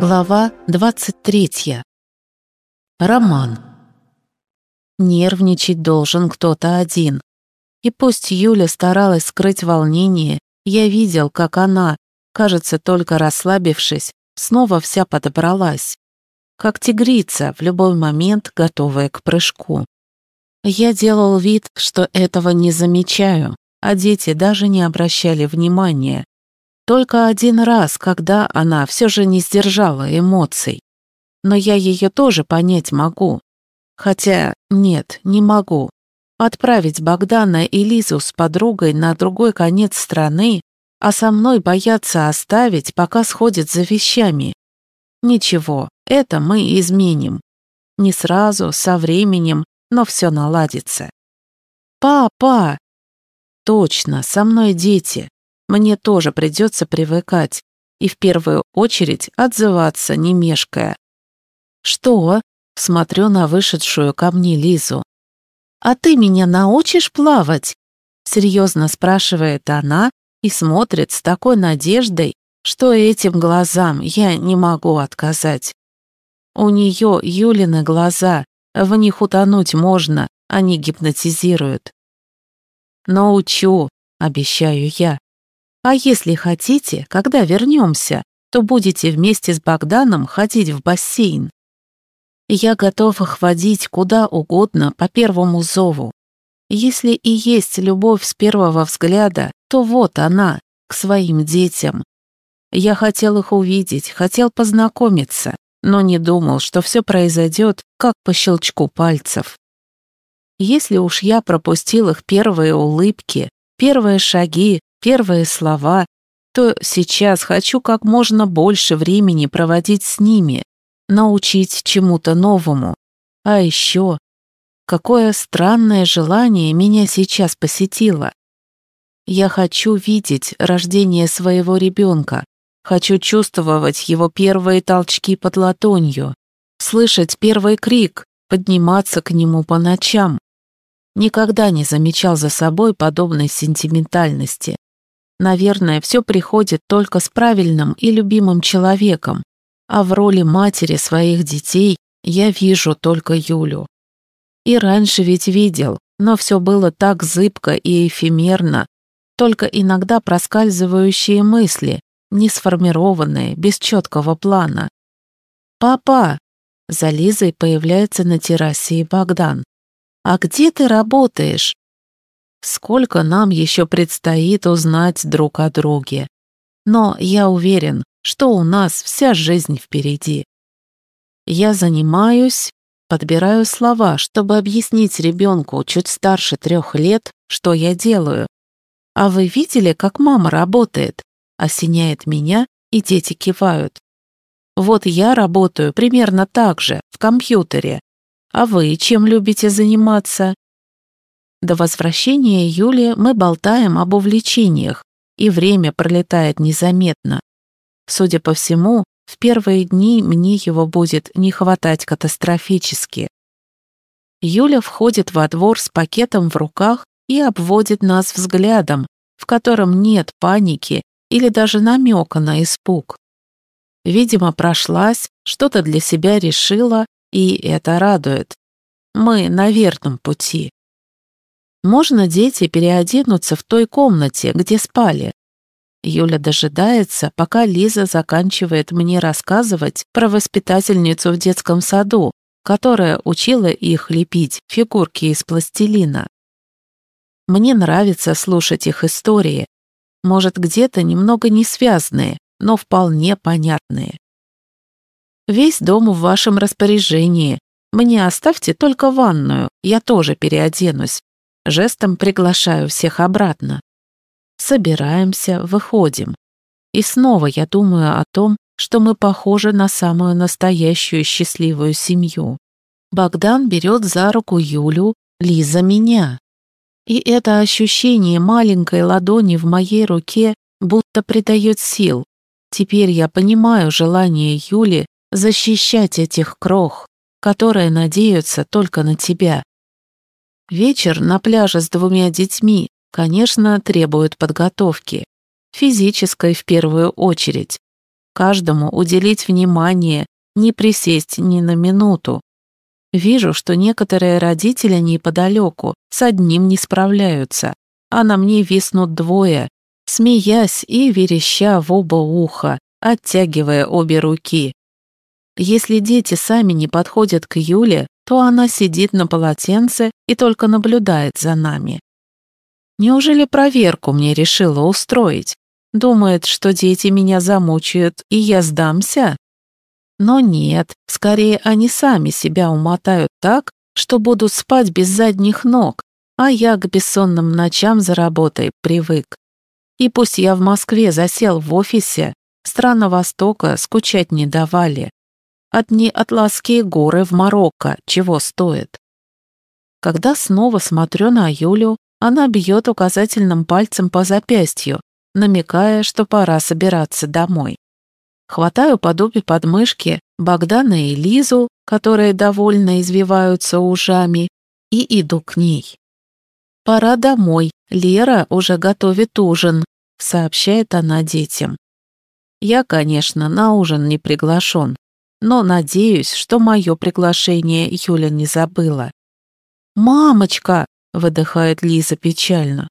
Глава 23. Роман. Нервничать должен кто-то один. И пусть Юля старалась скрыть волнение, я видел, как она, кажется, только расслабившись, снова вся подобралась. Как тигрица, в любой момент готовая к прыжку. Я делал вид, что этого не замечаю, а дети даже не обращали внимания, только один раз, когда она все же не сдержала эмоций. Но я ее тоже понять могу. Хотя нет, не могу. Отправить Богдана и Лизу с подругой на другой конец страны, а со мной бояться оставить, пока сходит за вещами. Ничего, это мы изменим. Не сразу, со временем, но все наладится. «Папа!» «Точно, со мной дети. Мне тоже придется привыкать и в первую очередь отзываться, не мешкая. «Что?» — смотрю на вышедшую ко мне Лизу. «А ты меня научишь плавать?» — серьезно спрашивает она и смотрит с такой надеждой, что этим глазам я не могу отказать. У нее Юлины глаза, в них утонуть можно, они гипнотизируют. «Научу», — обещаю я. А если хотите, когда вернемся, то будете вместе с Богданом ходить в бассейн. Я готов их водить куда угодно по первому зову. Если и есть любовь с первого взгляда, то вот она, к своим детям. Я хотел их увидеть, хотел познакомиться, но не думал, что все произойдет, как по щелчку пальцев. Если уж я пропустил их первые улыбки, первые шаги, первые слова, то сейчас хочу как можно больше времени проводить с ними, научить чему-то новому. А еще, какое странное желание меня сейчас посетило. Я хочу видеть рождение своего ребенка, хочу чувствовать его первые толчки под ладонью, слышать первый крик, подниматься к нему по ночам. Никогда не замечал за собой подобной сентиментальности. Наверное, все приходит только с правильным и любимым человеком, а в роли матери своих детей я вижу только Юлю. И раньше ведь видел, но все было так зыбко и эфемерно, только иногда проскальзывающие мысли, не сформированные, без четкого плана. «Папа!» За Лизой появляется на террасе и Богдан. «А где ты работаешь?» Сколько нам еще предстоит узнать друг о друге. Но я уверен, что у нас вся жизнь впереди. Я занимаюсь, подбираю слова, чтобы объяснить ребенку чуть старше трех лет, что я делаю. А вы видели, как мама работает? Осеняет меня, и дети кивают. Вот я работаю примерно так же, в компьютере. А вы чем любите заниматься? До возвращения Юли мы болтаем об увлечениях, и время пролетает незаметно. Судя по всему, в первые дни мне его будет не хватать катастрофически. Юля входит во двор с пакетом в руках и обводит нас взглядом, в котором нет паники или даже намека на испуг. Видимо, прошлась, что-то для себя решила, и это радует. Мы на верном пути. Можно дети переоденутся в той комнате, где спали. Юля дожидается, пока Лиза заканчивает мне рассказывать про воспитательницу в детском саду, которая учила их лепить фигурки из пластилина. Мне нравится слушать их истории, может, где-то немного не связанные, но вполне понятные. Весь дом в вашем распоряжении. Мне оставьте только ванную, я тоже переоденусь. Жестом приглашаю всех обратно. Собираемся, выходим. И снова я думаю о том, что мы похожи на самую настоящую счастливую семью. Богдан берет за руку Юлю, Лиза меня. И это ощущение маленькой ладони в моей руке будто придает сил. Теперь я понимаю желание Юли защищать этих крох, которые надеются только на тебя. Вечер на пляже с двумя детьми, конечно, требует подготовки. Физической в первую очередь. каждому уделить внимание, не присесть ни на минуту. Вижу, что некоторые родители неподалеку с одним не справляются, а на мне виснут двое, смеясь и вереща в оба уха, оттягивая обе руки. Если дети сами не подходят к Юле, то она сидит на полотенце и только наблюдает за нами. Неужели проверку мне решила устроить? Думает, что дети меня замучают, и я сдамся? Но нет, скорее они сами себя умотают так, что будут спать без задних ног, а я к бессонным ночам за работой привык. И пусть я в Москве засел в офисе, страны Востока скучать не давали. Одни атласские горы в Марокко чего стоят. Когда снова смотрю на Юлю, она бьет указательным пальцем по запястью, намекая, что пора собираться домой. Хватаю под обе подмышки Богдана и Лизу, которые довольно извиваются ужами, и иду к ней. «Пора домой, Лера уже готовит ужин», — сообщает она детям. Я, конечно, на ужин не приглашен, но надеюсь, что мое приглашение Юля не забыла. «Мамочка!» — выдыхает Лиза печально.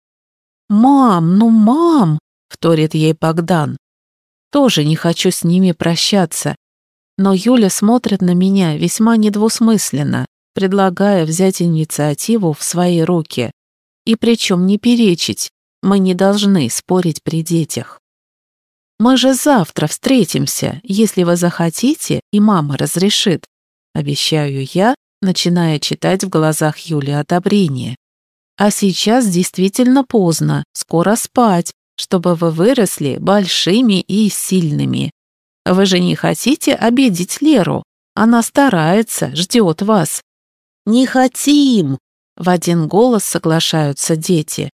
«Мам, ну мам!» — вторит ей Богдан. Тоже не хочу с ними прощаться. Но Юля смотрит на меня весьма недвусмысленно, предлагая взять инициативу в свои руки. И причем не перечить, мы не должны спорить при детях. Мы же завтра встретимся, если вы захотите, и мама разрешит. Обещаю я, начиная читать в глазах Юли одобрение. А сейчас действительно поздно, скоро спать, чтобы вы выросли большими и сильными. Вы же не хотите обидеть Леру? Она старается, ждет вас». «Не хотим!» — в один голос соглашаются дети.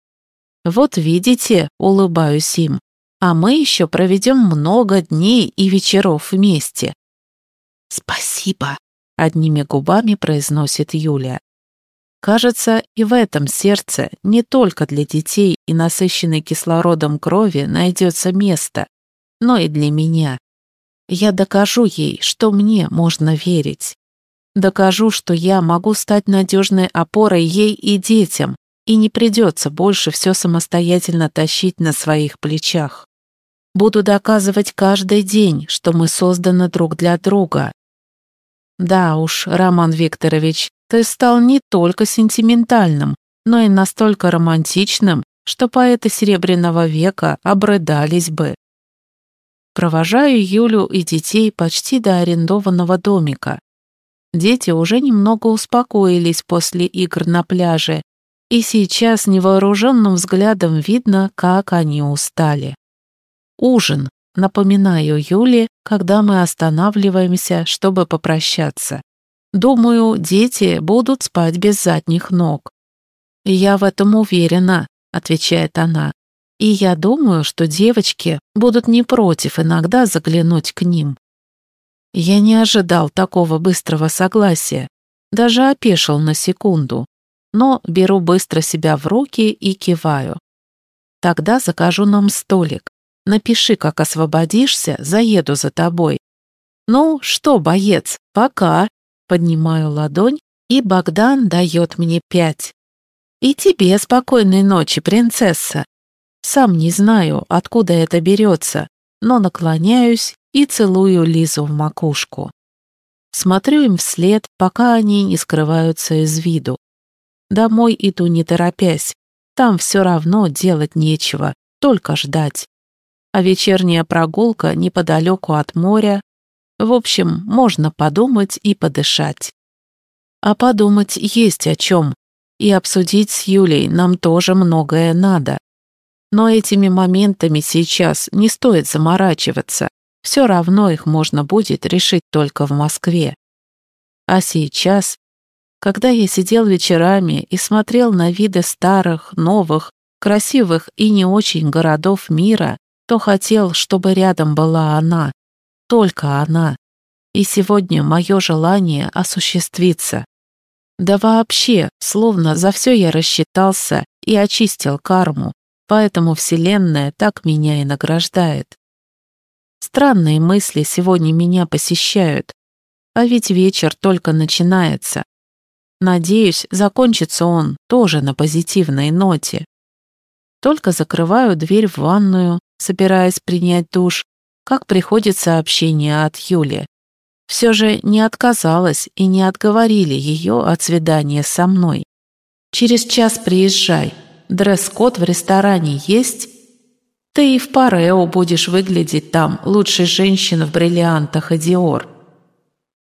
«Вот видите», — улыбаюсь им, «а мы еще проведем много дней и вечеров вместе». «Спасибо», — одними губами произносит Юля. Кажется, и в этом сердце не только для детей и насыщенной кислородом крови найдется место, но и для меня. Я докажу ей, что мне можно верить. Докажу, что я могу стать надежной опорой ей и детям, и не придется больше все самостоятельно тащить на своих плечах. Буду доказывать каждый день, что мы созданы друг для друга. Да уж, Роман Викторович, ты стал не только сентиментальным, но и настолько романтичным, что поэты Серебряного века обрыдались бы. Провожаю Юлю и детей почти до арендованного домика. Дети уже немного успокоились после игр на пляже, и сейчас невооруженным взглядом видно, как они устали. Ужин, напоминаю Юле, когда мы останавливаемся, чтобы попрощаться. Думаю, дети будут спать без задних ног. Я в этом уверена, отвечает она. И я думаю, что девочки будут не против иногда заглянуть к ним. Я не ожидал такого быстрого согласия, даже опешил на секунду, но беру быстро себя в руки и киваю. Тогда закажу нам столик. Напиши, как освободишься, заеду за тобой. Ну что, боец, пока. Поднимаю ладонь, и Богдан дает мне пять. И тебе спокойной ночи, принцесса. Сам не знаю, откуда это берется, но наклоняюсь и целую Лизу в макушку. Смотрю им вслед, пока они не скрываются из виду. Домой иду не торопясь, там все равно делать нечего, только ждать. А вечерняя прогулка неподалеку от моря в общем, можно подумать и подышать. А подумать есть о чем. И обсудить с Юлей нам тоже многое надо. Но этими моментами сейчас не стоит заморачиваться. Все равно их можно будет решить только в Москве. А сейчас, когда я сидел вечерами и смотрел на виды старых, новых, красивых и не очень городов мира, то хотел, чтобы рядом была она, только она. И сегодня мое желание осуществится. Да вообще, словно за все я рассчитался и очистил карму, поэтому Вселенная так меня и награждает. Странные мысли сегодня меня посещают. А ведь вечер только начинается. Надеюсь, закончится он тоже на позитивной ноте. Только закрываю дверь в ванную, собираясь принять душ, как приходит сообщение от Юли. Все же не отказалась и не отговорили ее от свидания со мной. «Через час приезжай. Дресс-код в ресторане есть?» «Ты и в Парео будешь выглядеть там лучшей женщины в бриллиантах и Диор».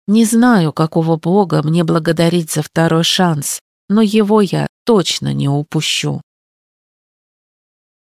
Не знаю, какого бога мне благодарить за второй шанс, но его я точно не упущу.